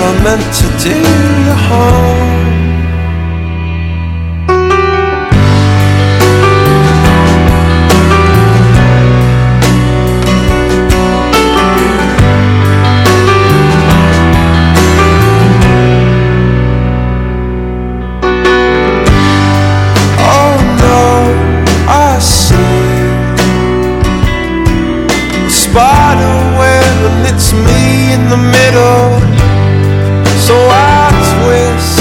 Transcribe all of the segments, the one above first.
never meant to do you harm. Oh, spider web and it's me in the middle so I twist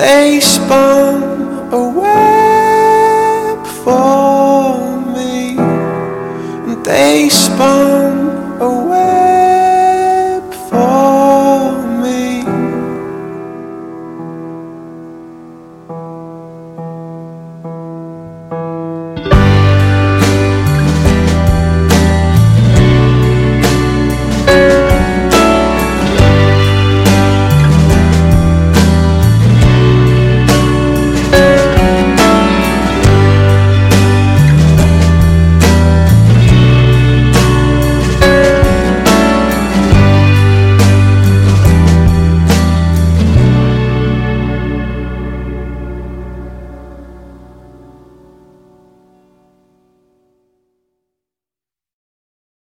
They spun